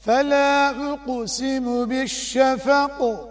فلا أقسم بالشفق.